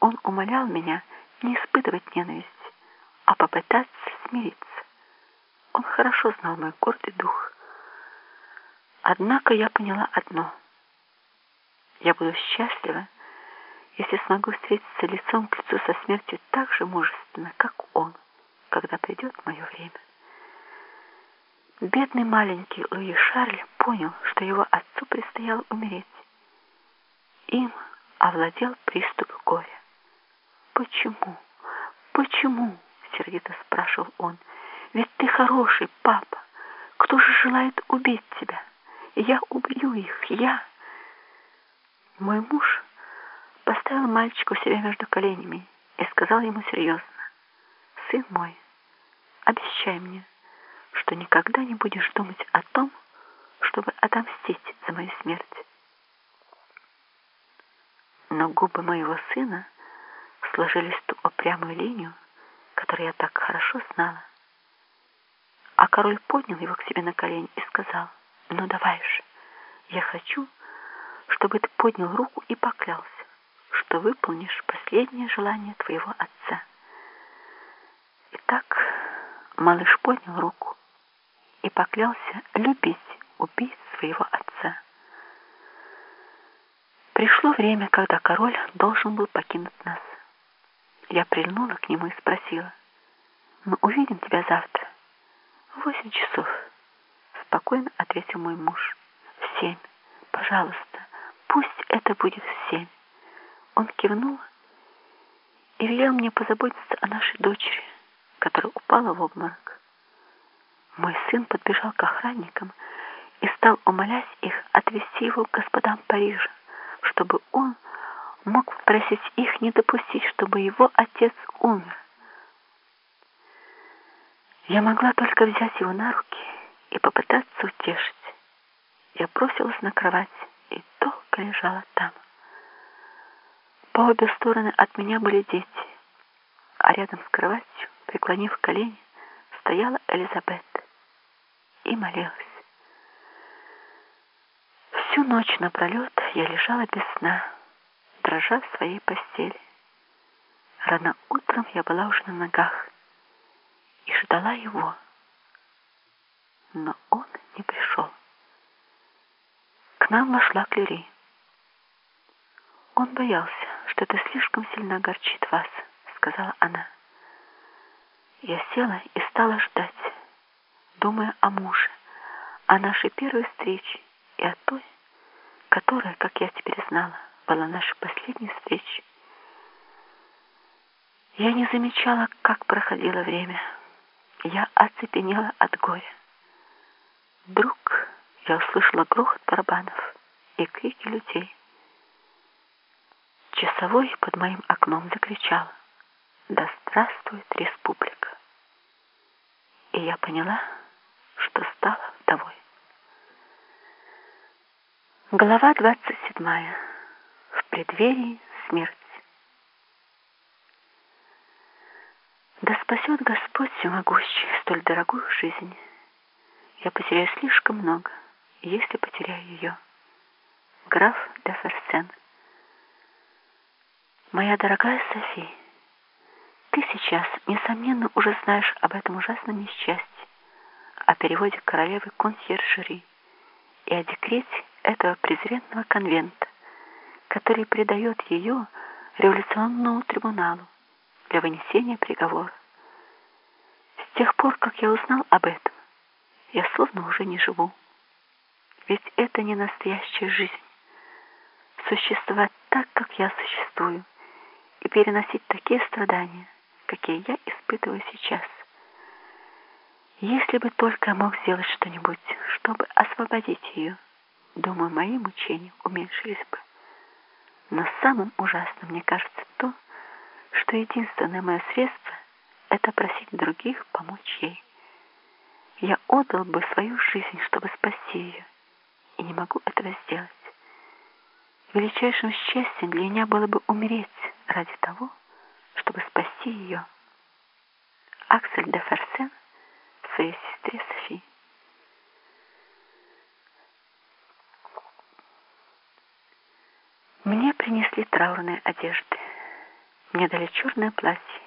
Он умолял меня не испытывать ненависть, а попытаться смириться. Он хорошо знал мой гордый дух. Однако я поняла одно. Я буду счастлива, если смогу встретиться лицом к лицу со смертью так же мужественно, как он, когда придет мое время. Бедный маленький Луи Шарль понял, что его отцу предстояло умереть. Им овладел приступ горя. «Почему? Почему?» — сердито спрашивал он. «Ведь ты хороший, папа. Кто же желает убить тебя? Я убью их, я!» Мой муж поставил мальчика у себя между коленями и сказал ему серьезно, «Сын мой, обещай мне, что никогда не будешь думать о том, чтобы отомстить за мою смерть». Но губы моего сына сложились ту упрямую линию, которую я так хорошо знала. А король поднял его к себе на колени и сказал, «Ну давай же, я хочу, чтобы ты поднял руку и поклялся, что выполнишь последнее желание твоего отца». Итак, малыш поднял руку и поклялся любить убить своего отца. Пришло время, когда король должен был покинуть нас. Я прильнула к нему и спросила, «Мы увидим тебя завтра?» «В восемь часов», — спокойно ответил мой муж. «В семь. Пожалуйста, пусть это будет в семь». Он кивнул и велел мне позаботиться о нашей дочери, которая упала в обморок. Мой сын подбежал к охранникам и стал умолять их отвезти его к господам Парижа, чтобы он мог попросить их не допустить, чтобы его отец умер. Я могла только взять его на руки и попытаться утешить. Я бросилась на кровать и долго лежала там. По обе стороны от меня были дети, а рядом с кроватью, преклонив колени, стояла Элизабет и молилась. Всю ночь напролет я лежала без сна, дрожа в своей постели. Рано утром я была уже на ногах и ждала его. Но он не пришел. К нам вошла Клери. Он боялся, что это слишком сильно огорчит вас, сказала она. Я села и стала ждать, думая о муже, о нашей первой встрече и о той, которая, как я теперь знала, была нашей последней встречей. Я не замечала, как проходило время. Я оцепенела от горя. Вдруг я услышала грохот барабанов и крики людей. Часовой под моим окном закричал «Да здравствует республика!» И я поняла, что стала вдовой. Глава двадцать седьмая преддверии смерти. Да спасет Господь всемогущий столь дорогую жизнь. Я потеряю слишком много, если потеряю ее. Граф де Ферсен. Моя дорогая Софи, ты сейчас, несомненно, уже знаешь об этом ужасном несчастье, о переводе королевы консьержери и о декрете этого презренного конвента, который предает ее революционному трибуналу для вынесения приговора. С тех пор, как я узнал об этом, я словно уже не живу. Ведь это не настоящая жизнь. Существовать так, как я существую, и переносить такие страдания, какие я испытываю сейчас. Если бы только я мог сделать что-нибудь, чтобы освободить ее, думаю, мои мучения уменьшились бы. Но самым ужасным мне кажется то, что единственное мое средство — это просить других помочь ей. Я отдал бы свою жизнь, чтобы спасти ее, и не могу этого сделать. Величайшим счастьем для меня было бы умереть ради того, чтобы спасти ее. Аксель де Ферсен своей сестре Софии. Мне принесли траурные одежды. Мне дали черное платье